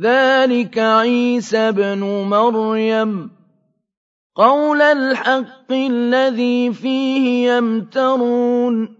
ذلك عيسى بن مريم. قول الحق الذي فيه يمترون.